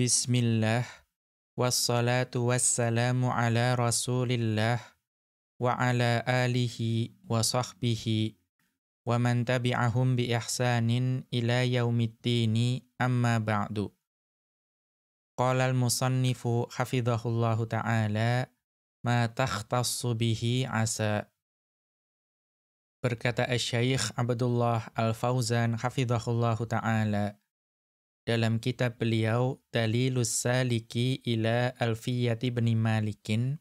Bismillah wassalatu wassalamu ala Rasulillah wa ala alihi wa sahbihi wa man tabi'ahum bi ihsanin ila yaumiddini amma ba'du. Qala al-musannifu hafizahullahu ta'ala ma takhtassu bihi asa. Berkata Syekh Abdullah Al-Fauzan hafizahullahu ta'ala dalam kitab beliau Dalilus Saliki ila Alfiyati bin Malikin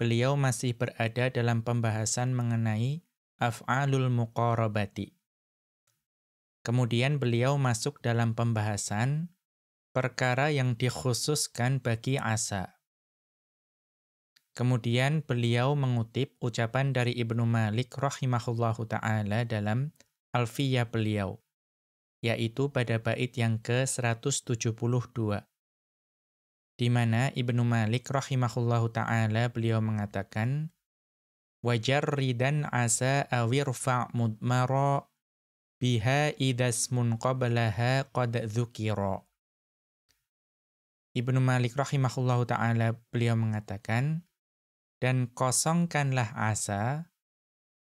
beliau masih berada dalam pembahasan mengenai af'alul muqarabati. Kemudian beliau masuk dalam pembahasan perkara yang dikhususkan bagi asa. Kemudian beliau mengutip ucapan dari Ibnu Malik rahimahullahu taala dalam Alfiyah beliau yaitu pada bait yang ke-172. Di mana Ibnu Malik rahimahullahu taala beliau mengatakan wajarridan asa awirfa mudmara biha idasmun qablaha qad dzukira. Ibnu Malik rahimahullahu taala beliau mengatakan dan kosongkanlah asa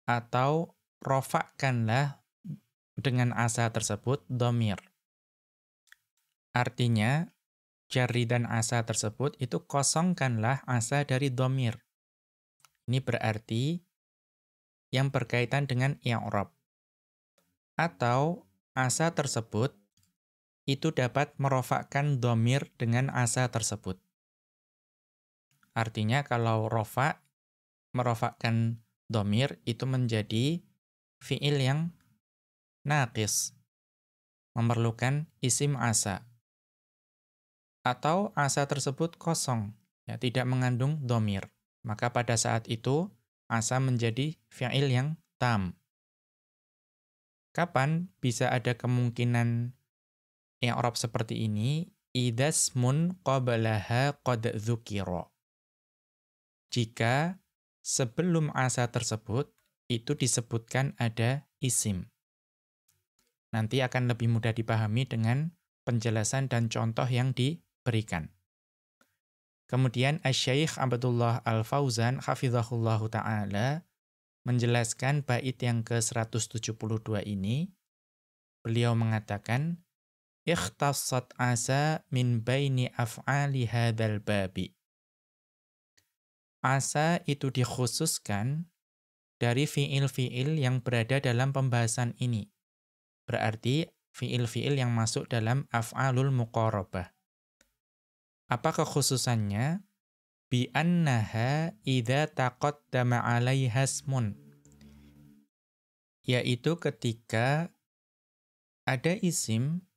atau rofakkanlah dengan asa tersebut domir. Artinya, jari dan asa tersebut itu kosongkanlah asa dari domir. Ini berarti yang berkaitan dengan i'rab. Atau asa tersebut itu dapat merofakkan domir dengan asa tersebut. Artinya kalau rofa merofakkan domir itu menjadi fiil yang naqis, memerlukan isim asa. Atau asa tersebut kosong, ya, tidak mengandung domir. Maka pada saat itu, asa menjadi fi'il yang tam. Kapan bisa ada kemungkinan i'rab seperti ini? Idasmun qablaha qad dzukira. Jika sebelum asa tersebut itu disebutkan ada isim nanti akan lebih mudah dipahami dengan penjelasan dan contoh yang diberikan. Kemudian Asy-Syaikh Abdullah Al-Fauzan hafizahullahu taala menjelaskan bait yang ke-172 ini. Beliau mengatakan ikhtassat asa min baini af'ali hadzal babi. Asa itu dikhususkan dari fiil-fiil yang berada dalam pembahasan ini Berarti fiil-fiil yang masuk dalam af'alul muqarabah. Apa kekhususannya? Bi annaha idza taqaddama 'alaiha ismun. Yaitu ketika ada isim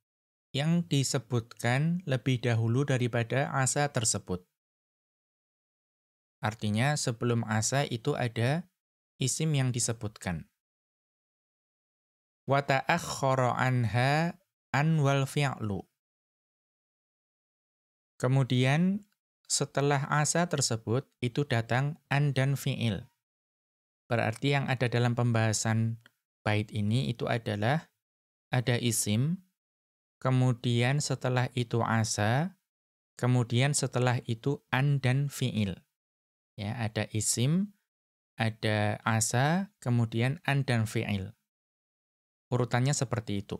yang disebutkan lebih dahulu daripada asa tersebut. Artinya sebelum asa itu ada isim yang disebutkan anha an wal fi'lu. Kemudian setelah asa tersebut itu datang an dan fi'il. Berarti yang ada dalam pembahasan bait ini itu adalah ada isim, kemudian setelah itu asa, kemudian setelah itu an dan fi'il. Ya, ada isim, ada asa, kemudian an dan fi'il. Urutannya seperti itu.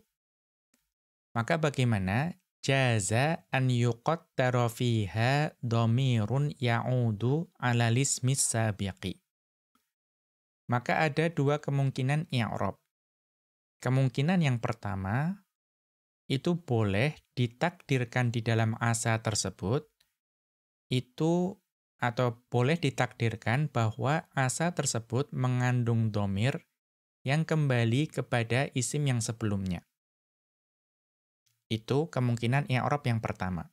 Maka bagaimana? Jaza an yuqattara fiha dhamirun ya'udu 'ala lismis sabiqi. Maka ada dua kemungkinan i'rab. Kemungkinan yang pertama itu boleh ditakdirkan di dalam asa tersebut itu atau boleh ditakdirkan bahwa asa tersebut mengandung domir yang kembali kepada isim yang sebelumnya. Itu kemungkinan i'rab yang pertama.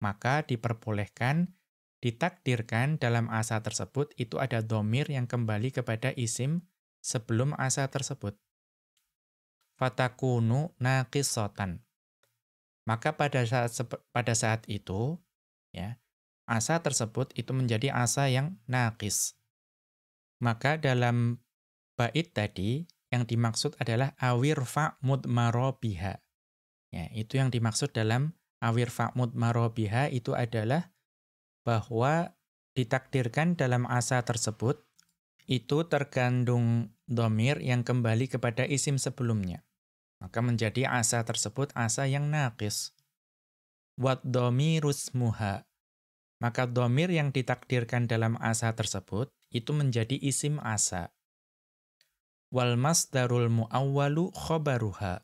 Maka diperbolehkan ditakdirkan dalam asa tersebut itu ada domir yang kembali kepada isim sebelum asa tersebut. Fatakunu naqisotan. Maka pada saat pada saat itu ya, asa tersebut itu menjadi asa yang naqis. Maka dalam bait tadi yang dimaksud adalah awirfa mudmaro biha. Ya, itu yang dimaksud dalam awir fa'mud marobiha itu adalah bahwa ditakdirkan dalam asa tersebut itu terkandung domir yang kembali kepada isim sebelumnya. Maka menjadi asa tersebut asa yang naqis. Wat domirus muha. Maka domir yang ditakdirkan dalam asa tersebut itu menjadi isim asa. Wal masdarul mu'awwalu khobaruha.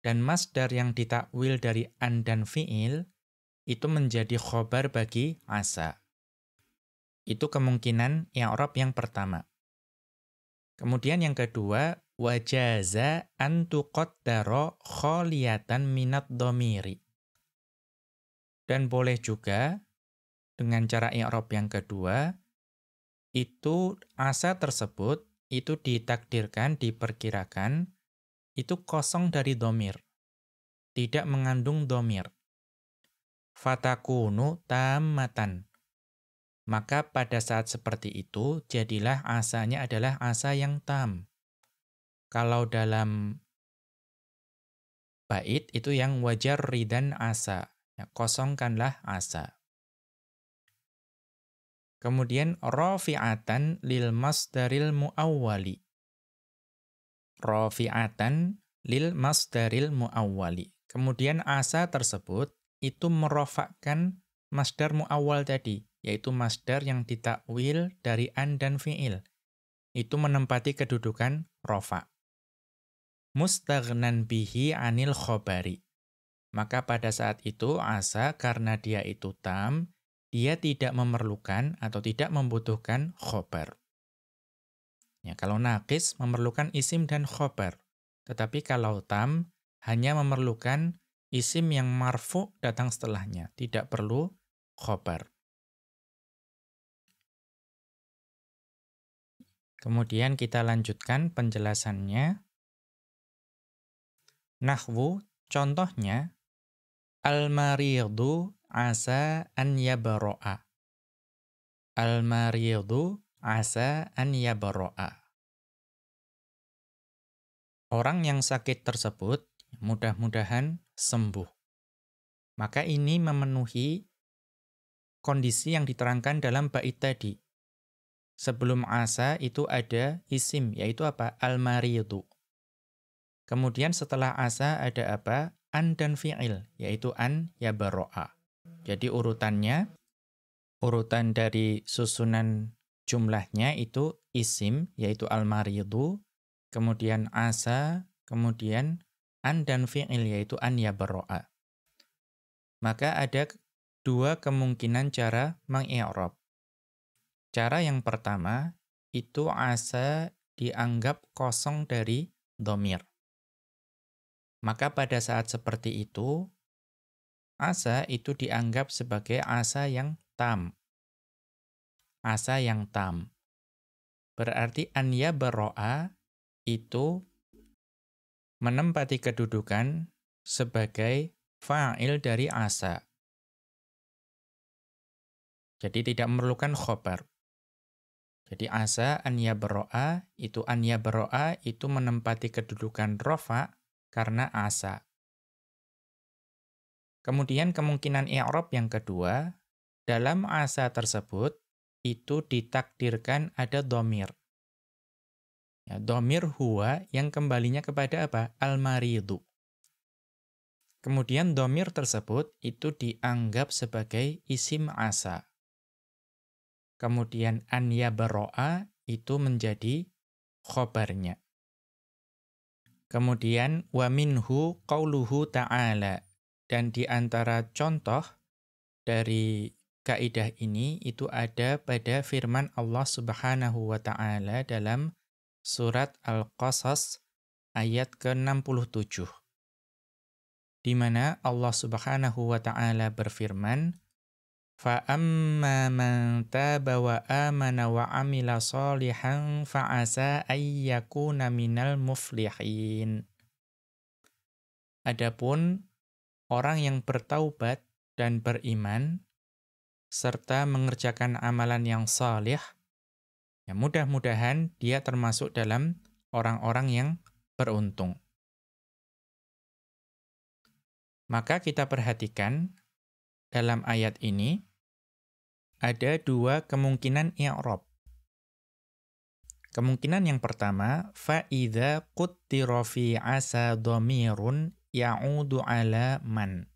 Dan masdar yang ditakwil dari an dan fi'il itu menjadi khobar bagi asa. Itu kemungkinan i'rab yang pertama. Kemudian yang kedua, wajaza an tuqaddara kholiyatan minat domiri. Dan boleh juga dengan cara i'rab yang kedua, itu asa tersebut itu ditakdirkan, diperkirakan, itu kosong dari domir. Tidak mengandung domir. Fatakunu tamatan maka pada saat seperti itu, jadilah asanya adalah asa yang tam. Kalau dalam bait itu yang wajar ridan asa. Ya, kosongkanlah asa. Kemudian rafi'atan lil masdaril muawwali. Rafi'atan lil masdaril muawwali. Kemudian asa tersebut itu merofakkan masdar muawwal tadi yaitu masdar yang ditakwil dari an dan fi'il. Itu menempati kedudukan rofa. Mustaghnan bihi anil khobari. Maka pada saat itu asa karena dia itu tam, dia tidak memerlukan atau tidak membutuhkan khobar. Ya, kalau nakis memerlukan isim dan khobar. Tetapi kalau tam hanya memerlukan isim yang marfu datang setelahnya, tidak perlu khobar. Kemudian kita lanjutkan penjelasannya. Nahwu, contohnya, Al-maridu asa an yabaro'a. Al-maridu asa an yabaro'a. Orang yang sakit tersebut mudah-mudahan sembuh. Maka ini memenuhi kondisi yang diterangkan dalam bait tadi sebelum asa itu ada isim, yaitu apa? Al-maridu. Kemudian setelah asa ada apa? An dan fi'il, yaitu an ya baro'a. Jadi urutannya, urutan dari susunan jumlahnya itu isim, yaitu al-maridu, kemudian asa, kemudian an dan fi'il, yaitu an ya baro'a. Maka ada dua kemungkinan cara mengi'rab. Cara yang pertama, itu asa dianggap kosong dari domir. Maka pada saat seperti itu, asa itu dianggap sebagai asa yang tam. Asa yang tam. Berarti anya bero'a itu menempati kedudukan sebagai fa'il dari asa. Jadi tidak memerlukan khobar. Jadi asa an yabro'a, itu an yabro'a itu menempati kedudukan rofa karena asa. Kemudian kemungkinan i'rab yang kedua, dalam asa tersebut itu ditakdirkan ada domir. Ya, domir huwa yang kembalinya kepada apa? Al-maridu. Kemudian domir tersebut itu dianggap sebagai isim asa kemudian an baro'a itu menjadi khobarnya. Kemudian wa minhu qauluhu ta'ala dan di antara contoh dari kaidah ini itu ada pada firman Allah Subhanahu wa taala dalam surat Al-Qasas ayat ke-67. Di mana Allah Subhanahu wa taala berfirman, "Fa amma man taba wa amana wa amila salihan fa asa ayyakuna minal muflihin." Adapun orang yang bertaubat dan beriman serta mengerjakan amalan yang salih, ya mudah-mudahan dia termasuk dalam orang-orang yang beruntung. Maka kita perhatikan dalam ayat ini ada dua kemungkinan i'rab. Kemungkinan yang pertama, fa'idha quttira fi asa dhamirun ya'udu ala man.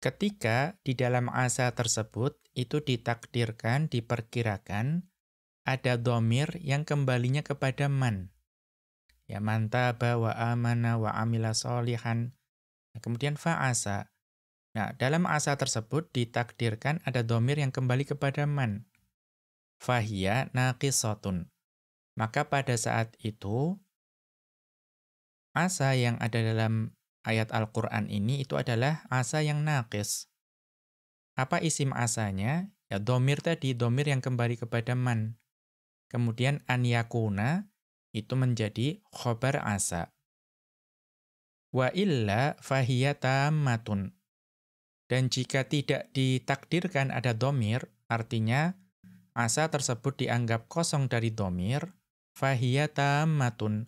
Ketika di dalam asa tersebut itu ditakdirkan, diperkirakan, ada domir yang kembalinya kepada man. Ya mantaba wa amana wa amila solihan. Nah, kemudian fa'asa. Nah, dalam asa tersebut ditakdirkan ada domir yang kembali kepada man. Fahiyya naqisotun. Maka pada saat itu, asa yang ada dalam ayat Al-Quran ini itu adalah asa yang naqis. Apa isim asanya? Ya domir tadi, domir yang kembali kepada man. Kemudian an yakuna itu menjadi khobar asa. Wa illa fahiyatammatun. Dan jika tidak ditakdirkan ada domir, artinya asa tersebut dianggap kosong dari domir, fahiyatammatun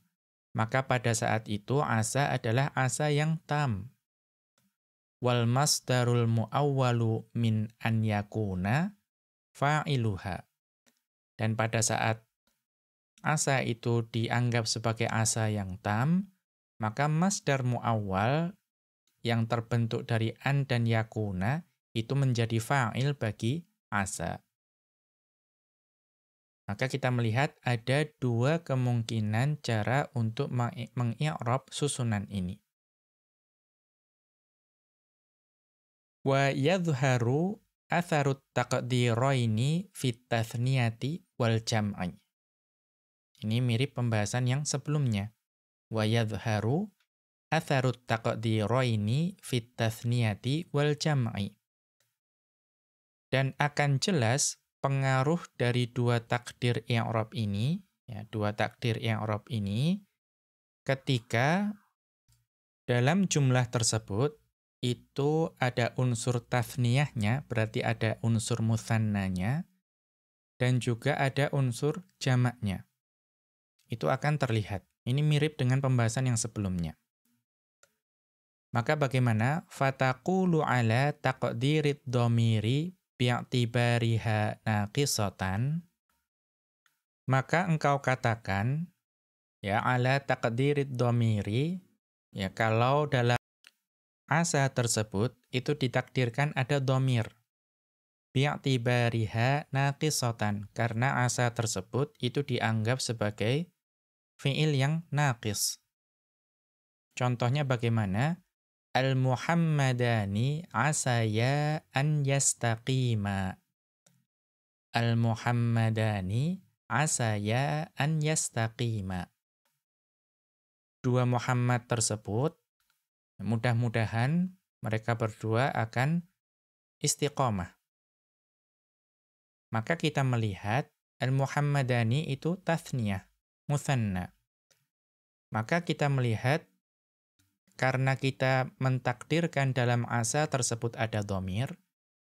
maka pada saat itu asa adalah asa yang tam. Wal masdarul muawwalu min an yakuna fa'iluha. Dan pada saat asa itu dianggap sebagai asa yang tam, maka masdar muawwal yang terbentuk dari an dan yakuna itu menjadi fa'il bagi asa. Maka kita melihat ada dua kemungkinan cara untuk mengi'rab susunan ini. Wa yadhharu atharut taqdiraini fit tathniyati wal jam'i. Ini mirip pembahasan yang sebelumnya. Wa yadhharu atharut taqdiraini fit tathniyati wal jam'i. Dan akan jelas pengaruh dari dua takdir i'rab ini, ya, dua takdir i'rab ini ketika dalam jumlah tersebut itu ada unsur tafniyahnya, berarti ada unsur musannanya, dan juga ada unsur jamaknya. Itu akan terlihat. Ini mirip dengan pembahasan yang sebelumnya. Maka bagaimana? Fataqulu ala taqdirid domiri bi'tibariha naqisatan. Maka engkau katakan ya ala taqdirid domiri ya kalau dalam asa tersebut itu ditakdirkan ada domir. Bi'tibariha naqisatan karena asa tersebut itu dianggap sebagai fi'il yang naqis. Contohnya bagaimana Al-Muhammadani asaya an yastaqima. Al-Muhammadani asaya an yastaqima. Dua Muhammad tersebut, mudah-mudahan mereka berdua akan istiqomah. Maka kita melihat Al-Muhammadani itu tathniyah, muthanna. Maka kita melihat karena kita mentakdirkan dalam asa tersebut ada domir,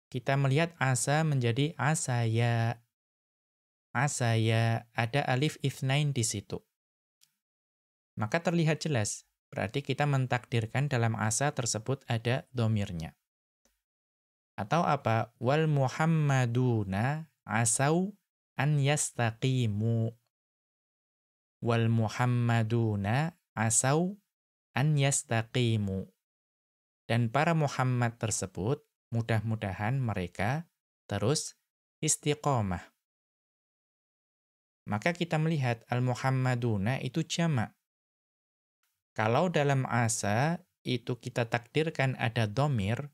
kita melihat asa menjadi asaya. Asaya, ada alif ifnain di situ. Maka terlihat jelas, berarti kita mentakdirkan dalam asa tersebut ada domirnya. Atau apa? Wal muhammaduna asau an yastaqimu. Wal muhammaduna asau an yastaqimu. Dan para Muhammad tersebut, mudah-mudahan mereka terus istiqomah. Maka kita melihat al-Muhammaduna itu jamak. Kalau dalam asa itu kita takdirkan ada domir,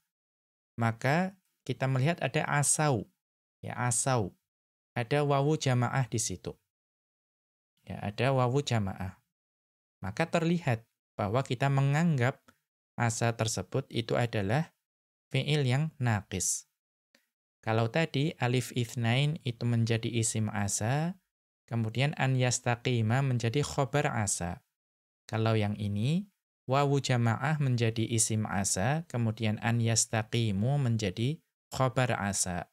maka kita melihat ada asau. Ya, asau. Ada wawu jamaah di situ. Ya, ada wawu jamaah. Maka terlihat bahwa kita menganggap asa tersebut itu adalah fi'il yang naqis. Kalau tadi alif ithnain itu menjadi isim asa, kemudian an yastaqima menjadi khobar asa. Kalau yang ini, wawu jama'ah menjadi isim asa, kemudian an yastaqimu menjadi khobar asa.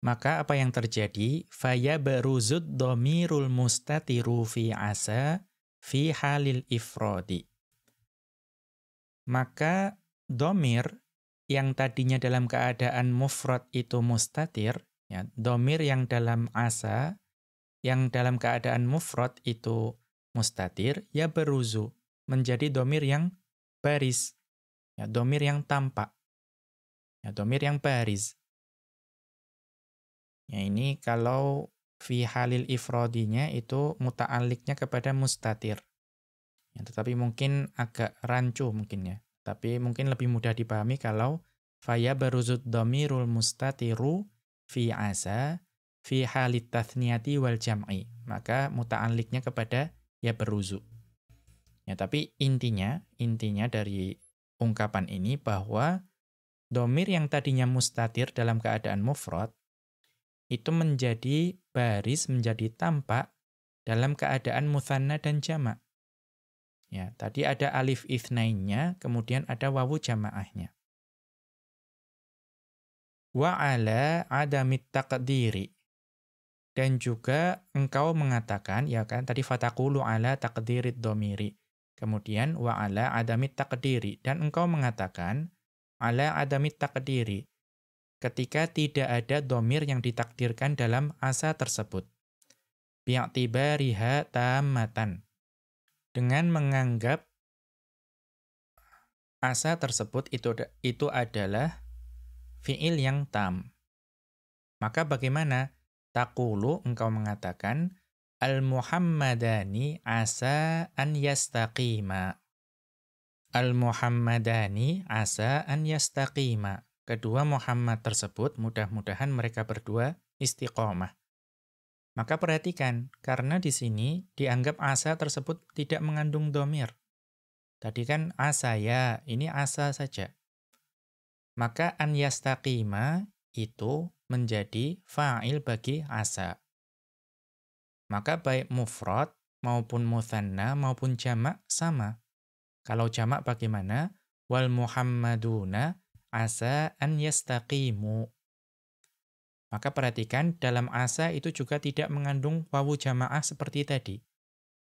Maka apa yang terjadi? Faya beruzud domirul mustatiru fi asa fi halil ifrodi. maka domir yang tadinya dalam keadaan mufrad itu mustatir, ya, domir yang dalam asa, yang dalam keadaan mufrad itu mustatir, ya beruzu, menjadi domir yang baris, ya, domir yang tampak, ya, domir yang baris. Ya, ini kalau fi halil ifrodinya itu muta'aliknya kepada mustatir. Ya, tetapi mungkin agak rancu mungkin ya. Tapi mungkin lebih mudah dipahami kalau faya baruzud domirul mustatiru fi asa fi halit tathniyati wal jam'i. Maka muta'aliknya kepada ya beruzu. Ya, tapi intinya, intinya dari ungkapan ini bahwa domir yang tadinya mustatir dalam keadaan mufrad itu menjadi baris, menjadi tampak dalam keadaan muthanna dan jamak. Ya, tadi ada alif ithnainnya, kemudian ada wawu jamaahnya. Wa ala adamit taqdiri. Dan juga engkau mengatakan, ya kan, tadi fatakulu ala taqdirit domiri. Kemudian wa ala adamit taqdiri. Dan engkau mengatakan, ala adamit taqdiri. Ketika tidak ada domir yang ditakdirkan dalam asa tersebut. Bi'atibariha tamatan dengan menganggap asa tersebut itu itu adalah fiil yang tam. Maka bagaimana? Takulu engkau mengatakan al-muhammadani asa an yastaqima. Al-muhammadani asa an yastaqima. Kedua Muhammad tersebut mudah-mudahan mereka berdua istiqomah. Maka perhatikan, karena di sini dianggap asa tersebut tidak mengandung domir. Tadi kan asa ya, ini asa saja. Maka an yastaqima itu menjadi fa'il bagi asa. Maka baik mufrad maupun muthanna maupun jamak sama. Kalau jamak bagaimana? Wal muhammaduna asa an yastaqimu. Maka perhatikan dalam asa itu juga tidak mengandung wawu jamaah seperti tadi.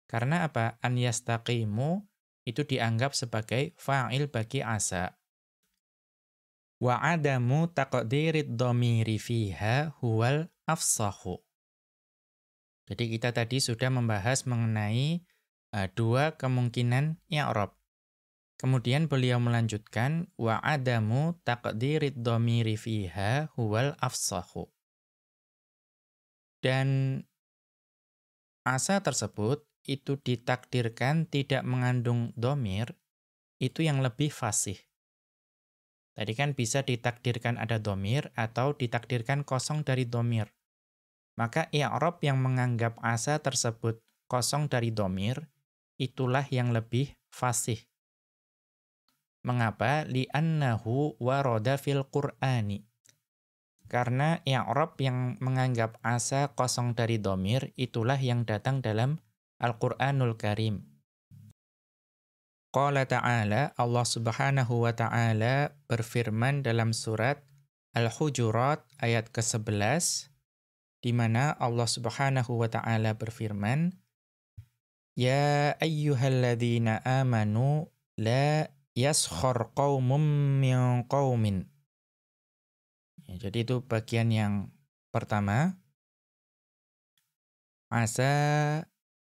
Karena apa? An yastaqimu itu dianggap sebagai fa'il bagi asa. Wa adamu taqdirid dhamiri fiha huwal afsahu. Jadi kita tadi sudah membahas mengenai uh, dua kemungkinan i'rab. Kemudian beliau melanjutkan wa adamu taqdirid dhamiri fiha huwal afsahu. Dan asa tersebut itu ditakdirkan tidak mengandung domir, itu yang lebih fasih. Tadi kan bisa ditakdirkan ada domir atau ditakdirkan kosong dari domir. Maka i'rab yang menganggap asa tersebut kosong dari domir, itulah yang lebih fasih. Mengapa? Li'annahu waroda fil Qur'ani. Karena i'rab yang menganggap asa kosong dari domir, itulah yang datang dalam Al-Quranul Karim. Qala ta'ala, Allah subhanahu wa ta'ala berfirman dalam surat Al-Hujurat ayat ke-11, di mana Allah subhanahu wa ta'ala berfirman, Ya ayyuhalladzina amanu la yaskhar qaumun min qaumin Ya, jadi itu bagian yang pertama. Asa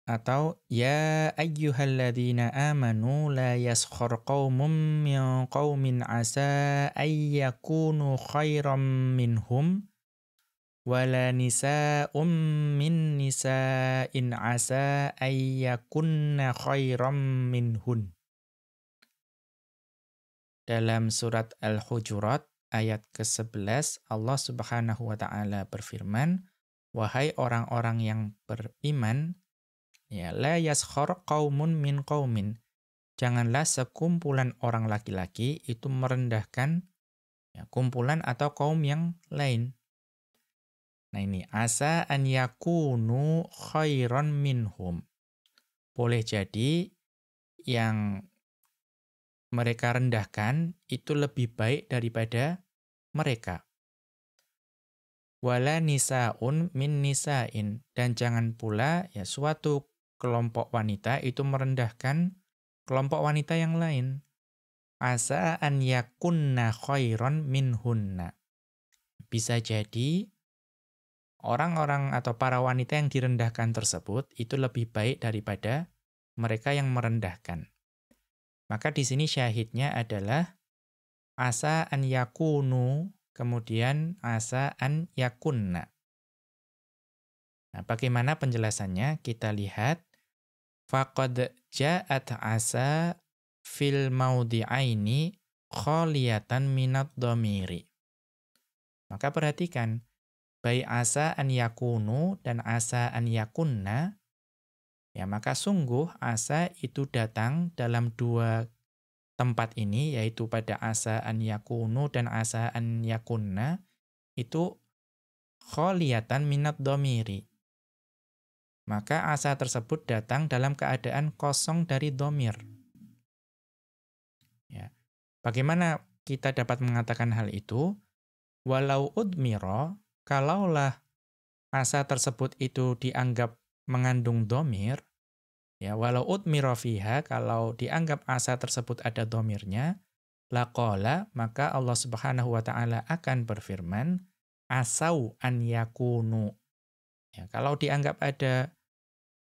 atau ya ayyuhalladzina amanu la yaskhar qaumun min qaumin asa ayyakunu khairam minhum wala nisa'um min nisa'in asa ayyakunna khairam minhun. Dalam surat Al-Hujurat ayat ke-11 Allah Subhanahu wa taala berfirman, "Wahai orang-orang yang beriman, ya la yaskhar qaumun min qaumin." Janganlah sekumpulan orang laki-laki itu merendahkan ya, kumpulan atau kaum yang lain. Nah ini asa an yakunu khairan minhum. Boleh jadi yang mereka rendahkan itu lebih baik daripada mereka. Wala nisaun min nisain dan jangan pula ya suatu kelompok wanita itu merendahkan kelompok wanita yang lain. asa an yakunna khairan minhunna. Bisa jadi orang-orang atau para wanita yang direndahkan tersebut itu lebih baik daripada mereka yang merendahkan. Maka di sini syahidnya adalah asa an yakunu kemudian asa an yakunna. Nah, bagaimana penjelasannya? Kita lihat faqad ja'at asa fil maudi'aini khaliyatan minat domiri. Maka perhatikan, baik asa an yakunu dan asa an yakunna, ya maka sungguh asa itu datang dalam dua tempat ini, yaitu pada asa an yakunu dan asa an yakunna, itu kholiyatan minat domiri. Maka asa tersebut datang dalam keadaan kosong dari domir. Ya. Bagaimana kita dapat mengatakan hal itu? Walau udmiro, kalaulah asa tersebut itu dianggap mengandung domir, Ya, walau utmira fiha, kalau dianggap asa tersebut ada domirnya, laqala, maka Allah subhanahu wa ta'ala akan berfirman, asau an yakunu. Ya, kalau dianggap ada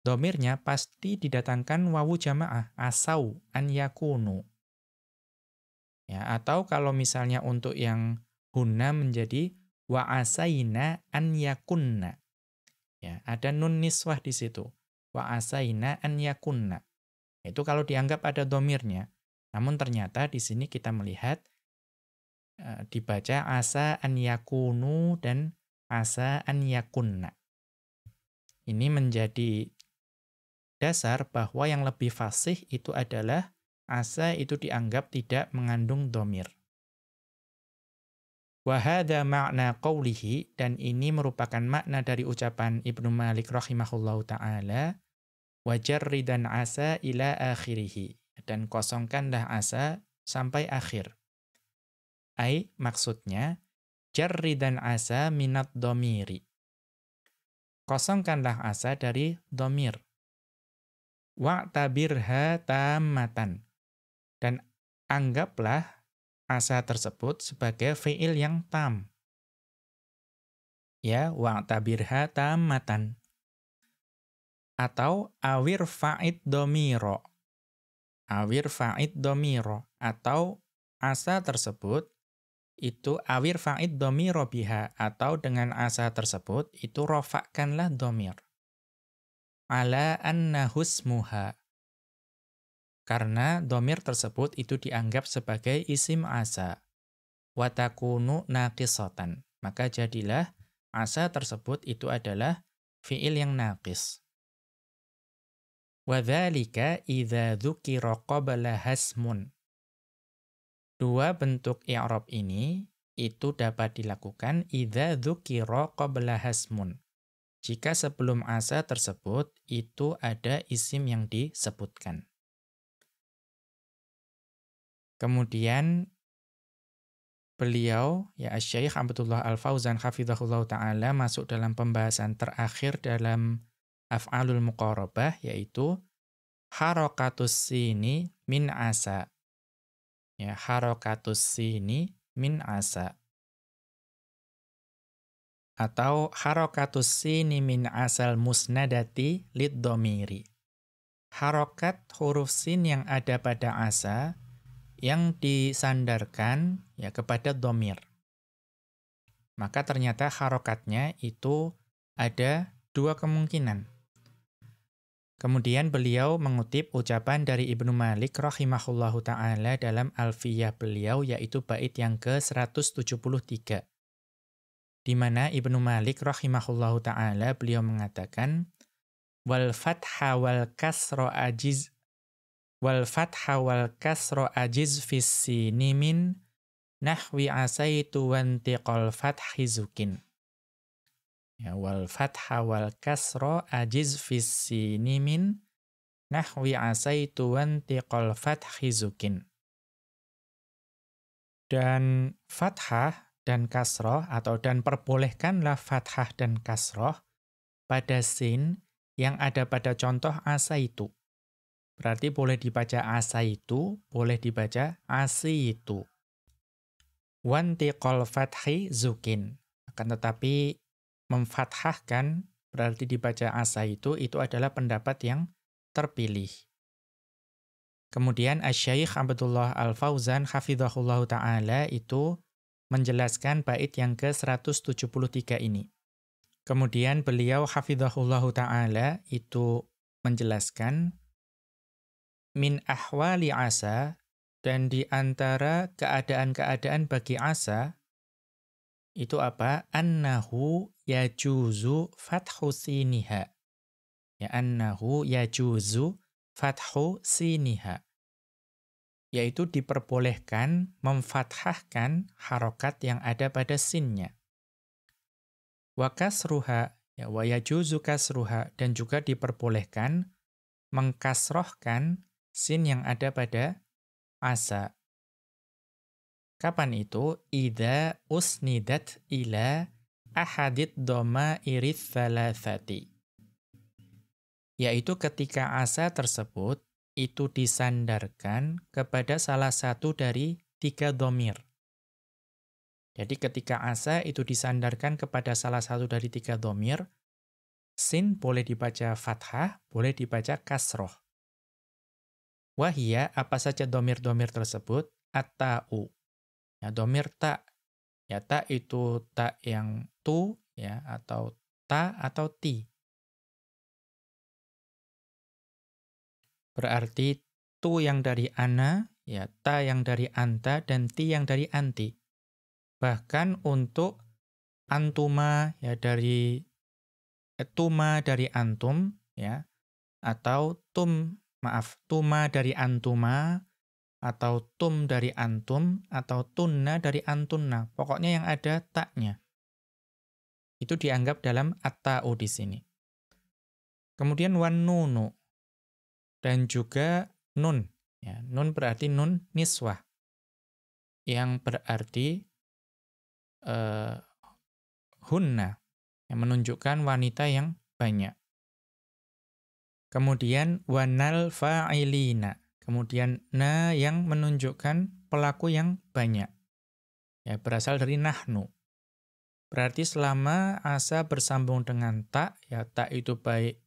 domirnya, pasti didatangkan wawu jamaah, asau an yakunu. Ya, atau kalau misalnya untuk yang hunna menjadi wa asaina an yakunna. Ya, ada nun niswah di situ wa asaina an yakunna. Itu kalau dianggap ada domirnya. Namun ternyata di sini kita melihat e, dibaca asa an yakunu dan asa an yakunna. Ini menjadi dasar bahwa yang lebih fasih itu adalah asa itu dianggap tidak mengandung domir. Wahada makna qawlihi, dan ini merupakan makna dari ucapan Ibnu Malik rahimahullahu ta'ala, wajarridan asa ila akhirihi, dan kosongkanlah asa sampai akhir. Ai, maksudnya, jarridan asa minat domiri. Kosongkanlah asa dari domir. Wa'tabirha tamatan. Dan anggaplah asa tersebut sebagai fi'il yang tam. Ya, wa'tabirha tamatan. Atau awir fa'id domiro. Awir fa'id domiro. Atau asa tersebut itu awir fa'id domiro biha. Atau dengan asa tersebut itu rofakkanlah domir. Ala anna husmuha karena domir tersebut itu dianggap sebagai isim asa. Watakunu naqisotan. Maka jadilah asa tersebut itu adalah fi'il yang naqis. Wadhalika idha dhukira qabla hasmun. Dua bentuk i'rab ini itu dapat dilakukan idza dzukira qabla hasmun. Jika sebelum asa tersebut itu ada isim yang disebutkan. Kemudian beliau ya Syekh Abdullah Al-Fauzan hafizahullah taala masuk dalam pembahasan terakhir dalam af'alul muqarabah yaitu harakatus sini min asa. Ya, harakatus sini min asa. Atau harakatus sini min asal musnadati lid domiri. Harokat huruf sin yang ada pada asa yang disandarkan ya kepada domir. Maka ternyata harokatnya itu ada dua kemungkinan. Kemudian beliau mengutip ucapan dari Ibnu Malik rahimahullahu taala dalam Alfiyah beliau yaitu bait yang ke-173. Di mana Ibnu Malik rahimahullahu taala beliau mengatakan wal fatha wal kasra ajiz wal fatha wal kasra ajiz fis sini nahwi asaitu wantiqal fathi zukin. Ya, wal fatha wal kasra ajiz fis sini nahwi asaitu wantiqal fathi zukin. Dan fathah dan kasroh atau dan perbolehkanlah fathah dan kasroh pada sin yang ada pada contoh asa itu berarti boleh dibaca asa itu, boleh dibaca asi itu. Wantiqal fathi zukin. Akan tetapi memfathahkan berarti dibaca asa itu, itu adalah pendapat yang terpilih. Kemudian Asy-Syaikh Abdullah Al-Fauzan hafizahullahu taala itu menjelaskan bait yang ke-173 ini. Kemudian beliau hafizahullahu taala itu menjelaskan min ahwali asa dan di antara keadaan-keadaan bagi asa itu apa? Annahu yajuzu fathu siniha. Ya annahu yajuzu fathu siniha. Yaitu diperbolehkan memfathahkan harokat yang ada pada sinnya. Wa kasruha, ya wa yajuzu kasruha, dan juga diperbolehkan mengkasrohkan sin yang ada pada asa. Kapan itu? Ida usnidat ila ahadid doma irith thalathati. Yaitu ketika asa tersebut itu disandarkan kepada salah satu dari tiga domir. Jadi ketika asa itu disandarkan kepada salah satu dari tiga domir, sin boleh dibaca fathah, boleh dibaca kasroh. Wahia, apa saja domir-domir tersebut? At-ta'u. Ya, domir ta. Ya, ta itu ta yang tu, ya, atau ta atau ti. Berarti tu yang dari ana, ya, ta yang dari anta, dan ti yang dari anti. Bahkan untuk antuma, ya, dari tuma dari antum, ya, atau tum maaf, tuma dari antuma, atau tum dari antum, atau tunna dari antunna. Pokoknya yang ada taknya. Itu dianggap dalam at-ta'u di sini. Kemudian wan nunu. Dan juga nun. Ya, nun berarti nun niswah. Yang berarti uh, hunna. Yang menunjukkan wanita yang banyak. Kemudian wanal fa'ilina. Kemudian na yang menunjukkan pelaku yang banyak. Ya, berasal dari nahnu. Berarti selama asa bersambung dengan tak, ya tak itu baik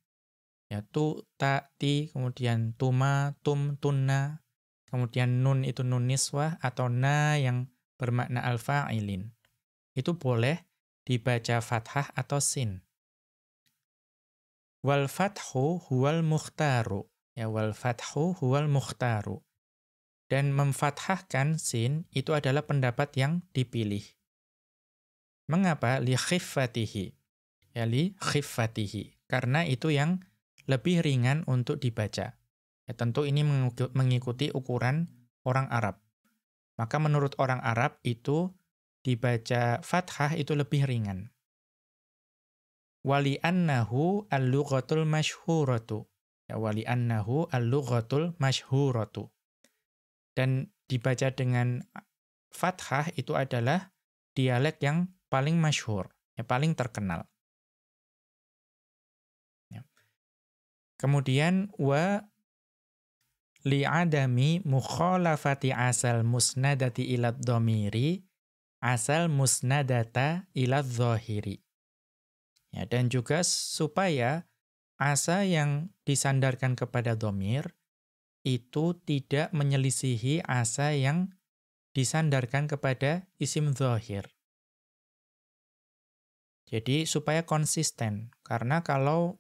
ya tu, ta, ti, kemudian tuma, tum, tunna, kemudian nun itu nun niswah atau na yang bermakna al-fa'ilin. Itu boleh dibaca fathah atau sin. Wal fathu huwal mukhtaru. Ya, wal fathu huwal mukhtaru. Dan memfathahkan sin itu adalah pendapat yang dipilih. Mengapa? Li khiffatihi. Ya, li khiffatihi. Karena itu yang lebih ringan untuk dibaca. Ya, tentu ini mengikuti ukuran orang Arab. Maka menurut orang Arab itu dibaca fathah itu lebih ringan wali annahu al-lughatul masyhuratu. Ya, wali annahu al-lughatul masyhuratu. Dan dibaca dengan fathah itu adalah dialek yang paling masyhur, yang paling terkenal. Ya. Kemudian wa li'adami mukhalafati asal musnadati ila dhamiri asal musnadata ila dhahiri. Ya, dan juga supaya asa yang disandarkan kepada domir itu tidak menyelisihi asa yang disandarkan kepada isim zohir. Jadi supaya konsisten, karena kalau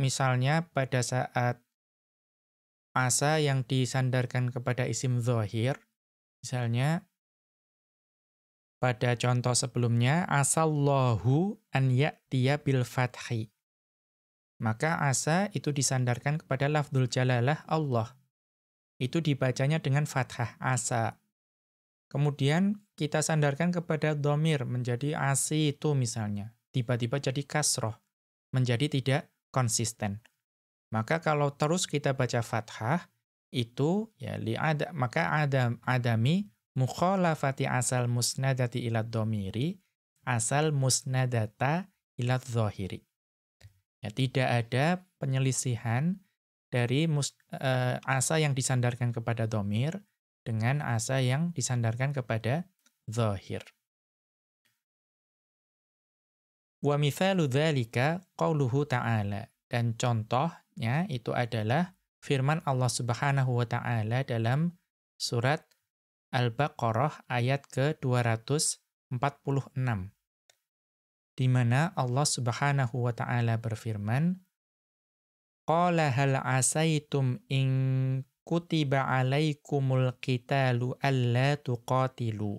misalnya pada saat asa yang disandarkan kepada isim zohir, misalnya pada contoh sebelumnya, asallahu an ya'tiya bil fathi. Maka asa itu disandarkan kepada lafzul jalalah Allah. Itu dibacanya dengan fathah, asa. Kemudian kita sandarkan kepada domir menjadi asi itu misalnya. Tiba-tiba jadi kasroh. Menjadi tidak konsisten. Maka kalau terus kita baca fathah, itu ya li ada, maka adam adami mukhalafati asal musnadati ila domiri, asal musnadata ila dhahiri. Ya, tidak ada penyelisihan dari mus, uh, asa yang disandarkan kepada domir dengan asa yang disandarkan kepada zahir. Wa mithalu dzalika qauluhu ta'ala. Dan contohnya itu adalah firman Allah Subhanahu wa taala dalam surat Al-Baqarah ayat ke-246 di mana Allah Subhanahu wa taala berfirman Qala hal asaitum in kutiba alaikumul qitalu alla tuqatilu.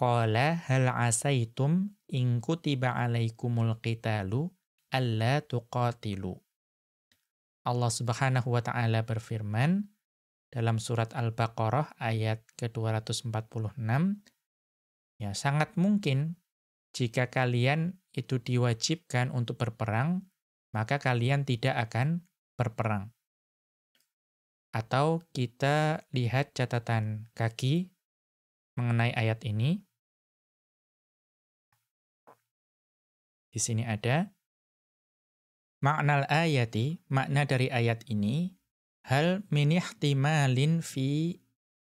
Qala hal asaitum in kutiba alaikumul qitalu alla tuqatilu. Allah Subhanahu wa taala berfirman dalam surat Al-Baqarah ayat ke-246 ya sangat mungkin jika kalian itu diwajibkan untuk berperang maka kalian tidak akan berperang. Atau kita lihat catatan kaki mengenai ayat ini. Di sini ada makna ayati, makna dari ayat ini hal min ihtimalin fi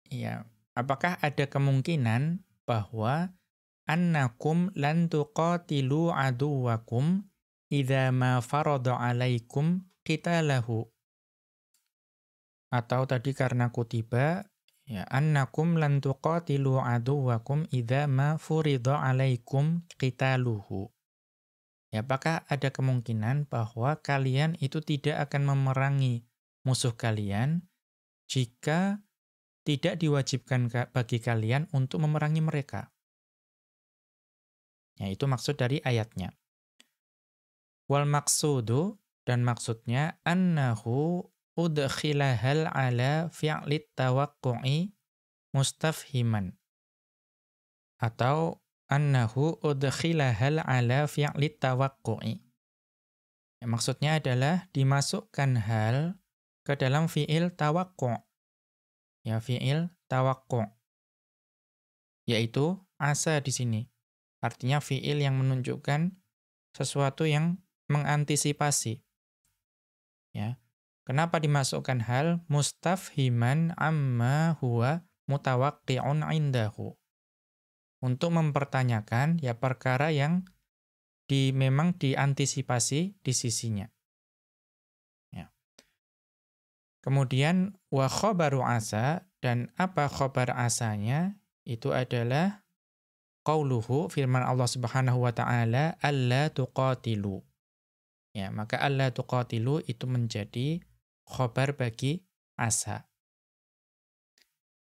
ya, apakah ada kemungkinan bahwa annakum lan tuqatilu aduwakum idza ma farada alaikum qitalahu? Atau tadi karena kutiba ya annakum lan tuqatilu aduwakum idza ma furida alaikum qitaluhu? Ya apakah ada kemungkinan bahwa kalian itu tidak akan memerangi musuh kalian jika tidak diwajibkan bagi kalian untuk memerangi mereka. Ya, itu maksud dari ayatnya. Wal maksudu dan maksudnya annahu udkhilahal ala fi'lit tawaqqu'i mustafhiman. Atau annahu udkhilahal ala fi'lit tawaqqu'i. Ya, maksudnya adalah dimasukkan hal ke dalam fi'il tawakku. Ya, fi'il tawakku. Yaitu asa di sini. Artinya fi'il yang menunjukkan sesuatu yang mengantisipasi. Ya. Kenapa dimasukkan hal mustafhiman amma huwa mutawaqqi'un indahu? Untuk mempertanyakan ya perkara yang di memang diantisipasi di sisinya. Kemudian wa khabaru asa dan apa khabar asanya itu adalah qauluhu firman Allah Subhanahu wa taala alla tuqatilu. Ya, maka alla tuqatilu itu menjadi khobar bagi asa.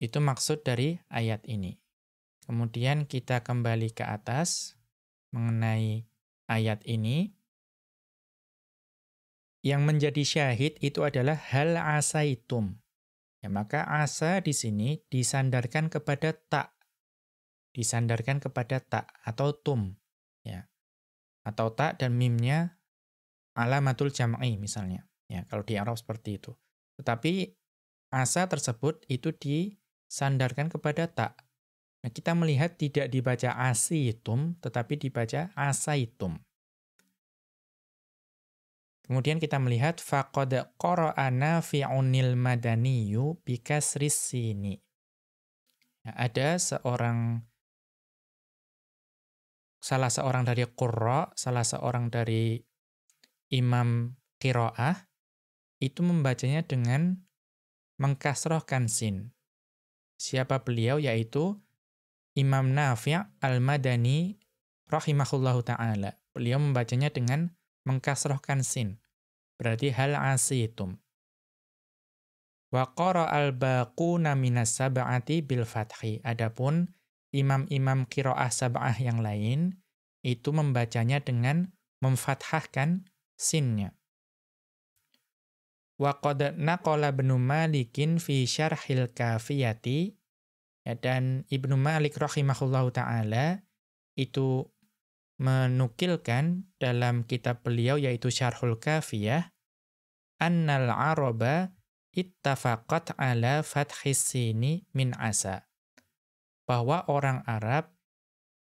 Itu maksud dari ayat ini. Kemudian kita kembali ke atas mengenai ayat ini. Yang menjadi syahid itu adalah hal asaitum. Ya, maka asa di sini disandarkan kepada tak disandarkan kepada tak atau tum ya. Atau tak dan mimnya alamatul jam'i misalnya ya kalau di Arab seperti itu. Tetapi asa tersebut itu disandarkan kepada tak nah kita melihat tidak dibaca asitum tetapi dibaca asaitum Kemudian kita melihat faqad qara'ana fi'unil madaniyu bikasris sini. Ya, ada seorang salah seorang dari qurra, salah seorang dari imam qiraah itu membacanya dengan mengkasrohkan sin. Siapa beliau? Yaitu Imam Nafi' Al-Madani rahimahullahu ta'ala. Beliau membacanya dengan mengkasrohkan sin. Berarti hal asitum. Wa al-baquna minas sab'ati bil fathi. Adapun imam-imam kiroah sab'ah yang lain itu membacanya dengan memfathahkan sinnya. Wa qad naqala Ibnu Malikin fi syarhil kafiyati ya, dan Ibnu Malik rahimahullahu taala itu menukilkan dalam kitab beliau yaitu Syarhul Kafiyah annal araba ittafaqat ala fathis sini min asa bahwa orang Arab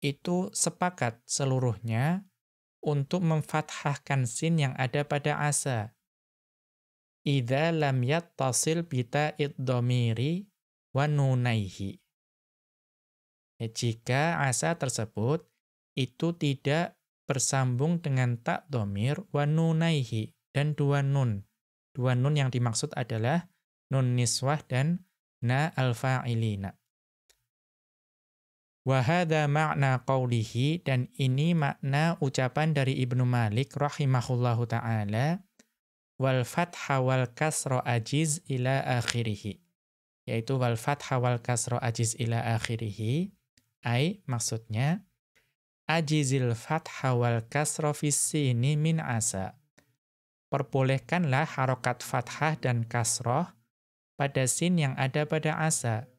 itu sepakat seluruhnya untuk memfathahkan sin yang ada pada asa. idza lam yattasil bita iddomiri wa nunaihi. Ya, jika asa tersebut itu tidak bersambung dengan tak domir wa nunaihi dan dua nun. Dua nun yang dimaksud adalah nun niswah dan na al-fa'ilina. Wahada makna qawlihi dan ini makna ucapan dari Ibnu Malik rahimahullahu ta'ala wal fatha wal kasra ajiz ila akhirih. Yaitu wal fatha wal kasra ajiz ila akhirih. Ai maksudnya ajizil fatha wal kasra sini min asa. Perbolehkanlah harokat fathah dan kasroh pada sin yang ada pada asa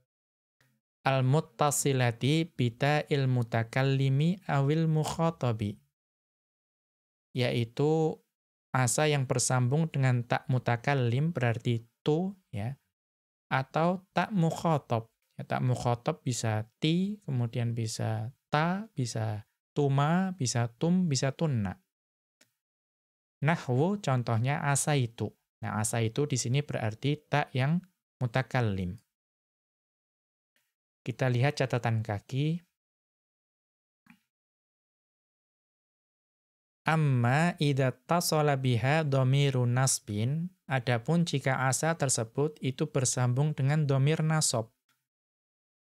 al-muttasilati bita ilmutakallimi awil mukhatabi yaitu asa yang bersambung dengan tak mutakallim berarti tu ya atau tak mukhatab ya, tak mukhatab bisa ti kemudian bisa ta bisa tuma bisa tum bisa tunna nahwu contohnya asa itu nah asa itu di sini berarti tak yang mutakallim kita lihat catatan kaki. Amma idza tasala biha dhamirun nasbin, adapun jika asa tersebut itu bersambung dengan domir nasab.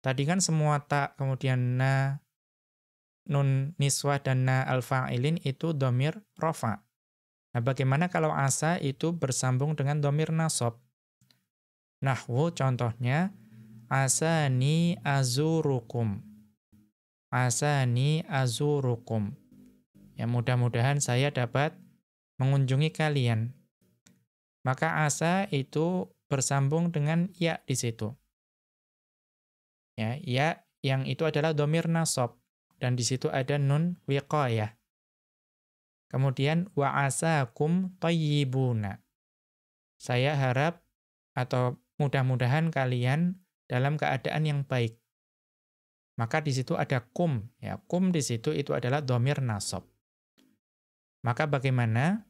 Tadi kan semua tak, kemudian na, nun niswah dan na al-fa'ilin itu domir rofa. Nah, bagaimana kalau asa itu bersambung dengan domir nasab? Nahwu contohnya, Asani azurukum. Asani azurukum. Ya mudah-mudahan saya dapat mengunjungi kalian. Maka asa itu bersambung dengan ya di situ. Ya, ya yang itu adalah domir nasab dan di situ ada nun wiqayah. Kemudian wa asakum tayyibuna. Saya harap atau mudah-mudahan kalian dalam keadaan yang baik. Maka di situ ada kum, ya. Kum di situ itu adalah domir nasab. Maka bagaimana?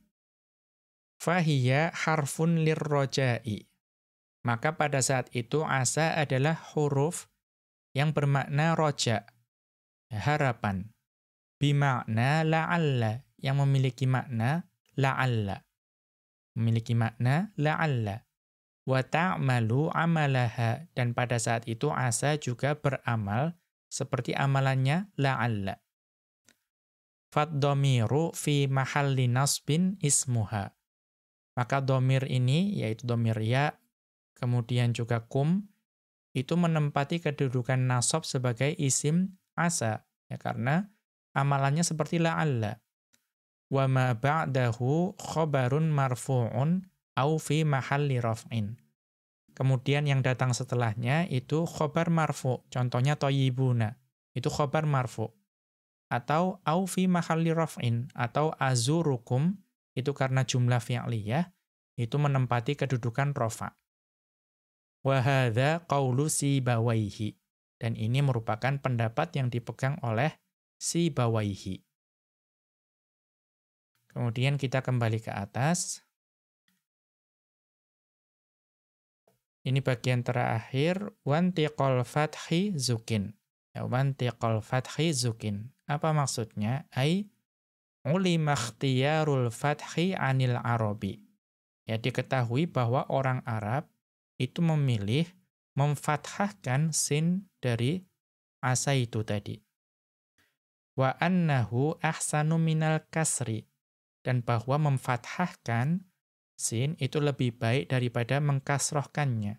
Fahiyya harfun lirroja'i. Maka pada saat itu asa adalah huruf yang bermakna roja, harapan. Bimakna la'alla, yang memiliki makna la'alla. Memiliki makna la'alla wa ta'malu amalaha dan pada saat itu asa juga beramal seperti amalannya la'alla. Fad-dhamiru fi mahalli nasbin ismuha. Maka domir ini, yaitu domir ya, kemudian juga kum, itu menempati kedudukan nasab sebagai isim asa. Ya, karena amalannya seperti la'alla. Wa ma ba'dahu khobarun marfu'un au fi mahalli raf'in. Kemudian yang datang setelahnya itu khobar marfu, contohnya toyibuna, itu khobar marfu. Atau au fi mahalli raf'in, atau azurukum, itu karena jumlah fi'liyah, itu menempati kedudukan rofa. Wahada qawlu si bawaihi. Dan ini merupakan pendapat yang dipegang oleh si bawaihi. Kemudian kita kembali ke atas. Ini bagian terakhir wantiqal fathi zukin. Ya, wantiqal fathi zukin. Apa maksudnya? Ai ulima ikhtiyarul fathi anil arabi. Ya diketahui bahwa orang Arab itu memilih memfathahkan sin dari asa itu tadi. Wa annahu ahsanu minal kasri. Dan bahwa memfathahkan sin itu lebih baik daripada mengkasrohkannya.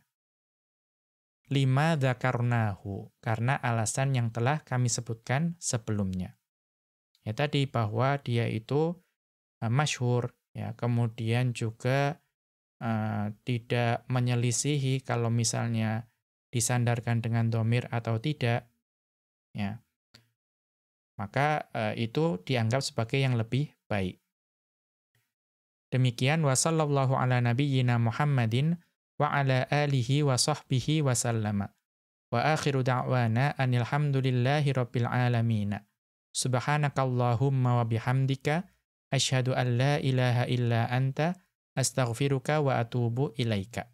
Lima dhakarnahu, karena alasan yang telah kami sebutkan sebelumnya. Ya tadi bahwa dia itu uh, masyhur, ya kemudian juga uh, tidak menyelisihi kalau misalnya disandarkan dengan domir atau tidak, ya maka uh, itu dianggap sebagai yang lebih baik. Demikian wa sallallahu ala nabiyyina Muhammadin wa ala alihi wa sahbihi wa sallama. Wa akhiru da'wana anil hamdulillahi rabbil alamin. Subhanakallahumma wa bihamdika asyhadu an la ilaha illa anta astaghfiruka wa atubu ilaika.